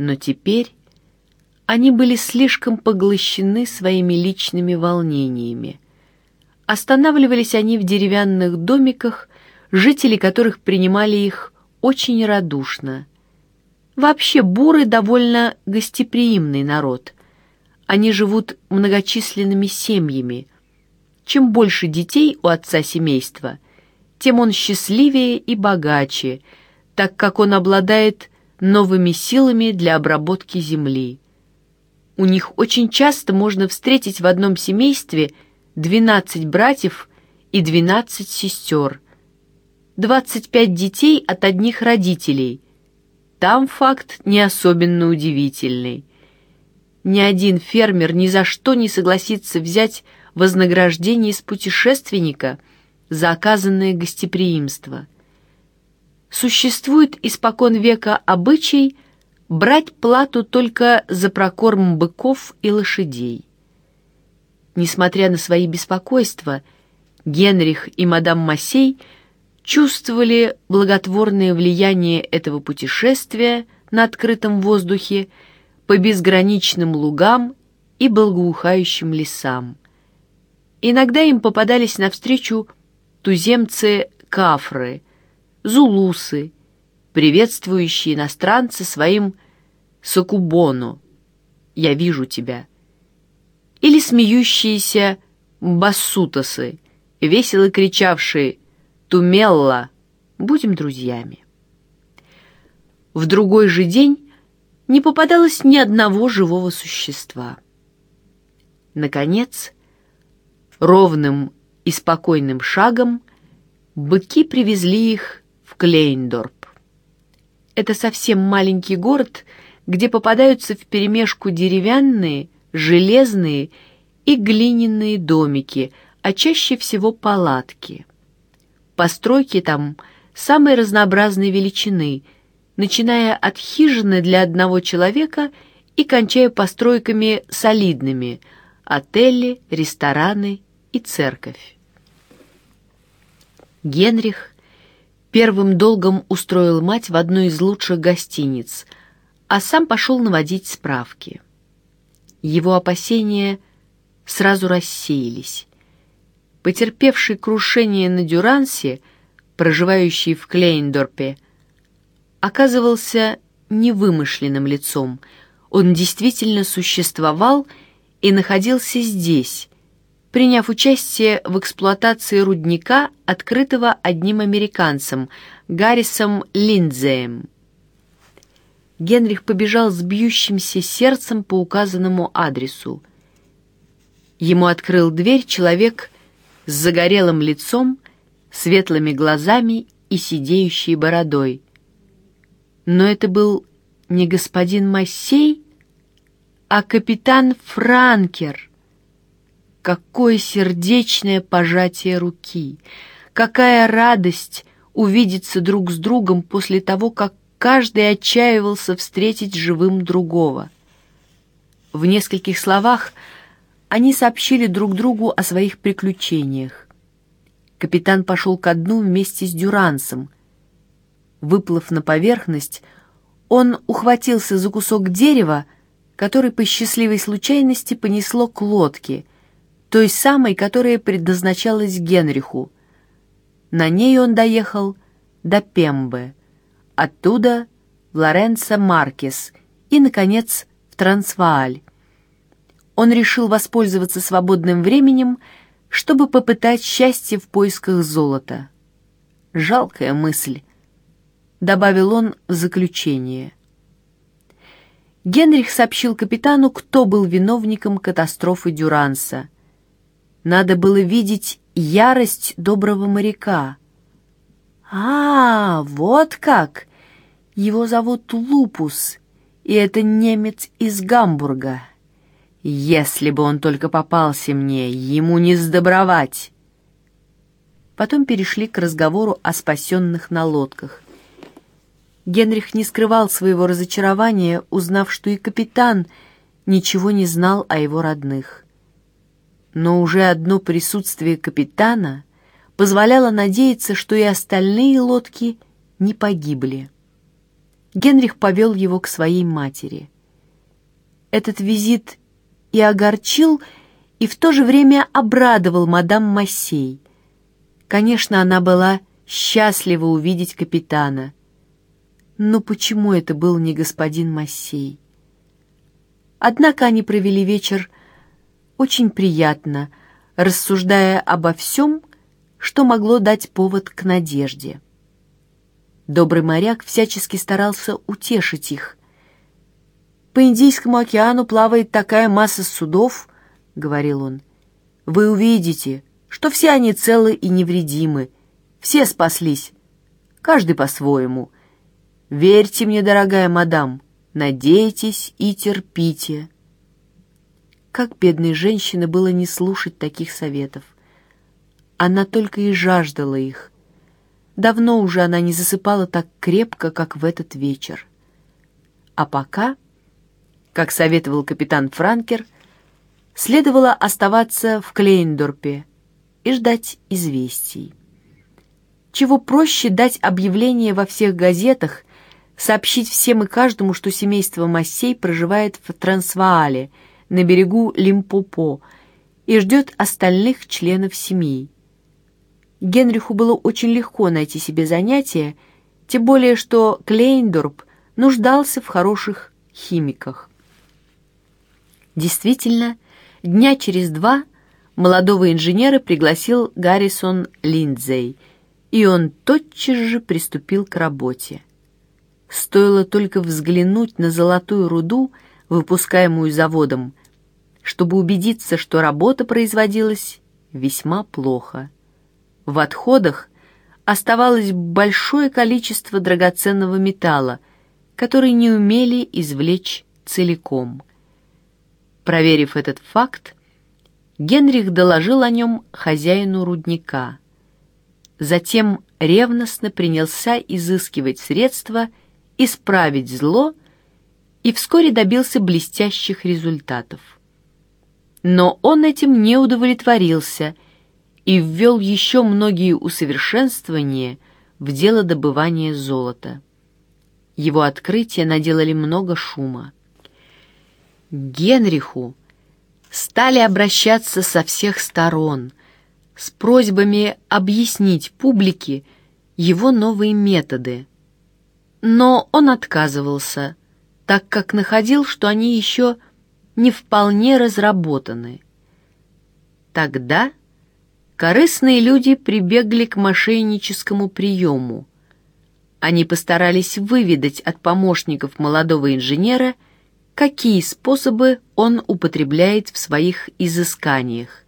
Но теперь они были слишком поглощены своими личными волнениями. Останавливались они в деревянных домиках, жители которых принимали их очень радушно. Вообще буры довольно гостеприимный народ. Они живут многочисленными семьями. Чем больше детей у отца семейства, тем он счастливее и богаче, так как он обладает новыми силами для обработки земли. У них очень часто можно встретить в одном семействе – 12 братьев и 12 сестер, 25 детей от одних родителей. Там факт не особенно удивительный. Ни один фермер ни за что не согласится взять вознаграждение из путешественника за оказанное гостеприимство. Существует испокон века обычай брать плату только за прокорм быков и лошадей. Несмотря на свои беспокойства, Генрих и мадам Массей чувствовали благотворное влияние этого путешествия на открытом воздухе по безграничным лугам и благоухающим лесам. Иногда им попадались навстречу туземцы-кафры, зулусы, приветствующие иностранца своим «сакубону» «Я вижу тебя», или смеющиеся бассутасы, весело кричавшие «Тумелла! Будем друзьями!». В другой же день не попадалось ни одного живого существа. Наконец, ровным и спокойным шагом быки привезли их Клейндорп. Это совсем маленький город, где попадаются вперемешку деревянные, железные и глиняные домики, а чаще всего палатки. Постройки там самой разнообразной величины, начиная от хижины для одного человека и кончая постройками солидными – отели, рестораны и церковь. Генрих первым долгом устроил мать в одну из лучших гостиниц, а сам пошел наводить справки – его опасения сразу рассеялись. Потерпевший крушение на Дюрансе, проживающий в Клейндорпе, оказывался невымышленным лицом. Он действительно существовал и находился здесь, приняв участие в эксплуатации рудника, открытого одним американцем, Гаррисом Линдзеем. Генрих побежал с бьющимся сердцем по указанному адресу. Ему открыл дверь человек с загорелым лицом, светлыми глазами и сидеющей бородой. Но это был не господин Массей, а капитан Франкер. Какое сердечное пожатие руки! Какая радость увидеться друг с другом после того, как каждый отчаивался встретить живым другого. В нескольких словах они сообщили друг другу о своих приключениях. Капитан пошел ко дну вместе с Дюрансом. Выплыв на поверхность, он ухватился за кусок дерева, который по счастливой случайности понесло к лодке, той самой, которая предназначалась Генриху. На ней он доехал до Пембе оттуда в Лоренцо Маркес и, наконец, в Трансвааль. Он решил воспользоваться свободным временем, чтобы попытать счастье в поисках золота. Жалкая мысль, добавил он в заключение. Генрих сообщил капитану, кто был виновником катастрофы Дюранса. Надо было видеть ярость доброго моряка. «А, вот как!» Его зовут Лупус, и это немец из Гамбурга. Если бы он только попался мне, ему не сдобровать. Потом перешли к разговору о спасенных на лодках. Генрих не скрывал своего разочарования, узнав, что и капитан ничего не знал о его родных. Но уже одно присутствие капитана позволяло надеяться, что и остальные лодки не погибли. Генрих повел его к своей матери. Этот визит и огорчил, и в то же время обрадовал мадам Массей. Конечно, она была счастлива увидеть капитана. Но почему это был не господин Массей? Однако они провели вечер очень приятно, рассуждая обо всем, что могло дать повод к надежде. Добрый моряк всячески старался утешить их. «По Индийскому океану плавает такая масса судов», — говорил он. «Вы увидите, что все они целы и невредимы, все спаслись, каждый по-своему. Верьте мне, дорогая мадам, надейтесь и терпите». Как бедной женщине было не слушать таких советов. Она только и жаждала их. Давно уже она не засыпала так крепко, как в этот вечер. А пока, как советовал капитан Франкер, следовало оставаться в Клейндорпе и ждать известий. Чего проще дать объявление во всех газетах, сообщить всем и каждому, что семейство Массей проживает в Трансваале – на берегу Лимпопо и ждет остальных членов семьи. Генриху было очень легко найти себе занятие, тем более что Клейндорп нуждался в хороших химиках. Действительно, дня через два молодого инженера пригласил Гаррисон Линдзей, и он тотчас же приступил к работе. Стоило только взглянуть на золотую руду, выпускаемую заводом, чтобы убедиться, что работа производилась весьма плохо. В отходах оставалось большое количество драгоценного металла, который не умели извлечь целиком. Проверив этот факт, Генрих доложил о нем хозяину рудника. Затем ревностно принялся изыскивать средства исправить зло и вскоре добился блестящих результатов. Но он этим не удовлетворился и ввел еще многие усовершенствования в дело добывания золота. Его открытия наделали много шума. Генриху стали обращаться со всех сторон с просьбами объяснить публике его новые методы. Но он отказывался, так как находил, что они еще не вполне разработаны. Тогда корыстные люди прибегли к мошенническому приему. Они постарались выведать от помощников молодого инженера, какие способы он употребляет в своих изысканиях.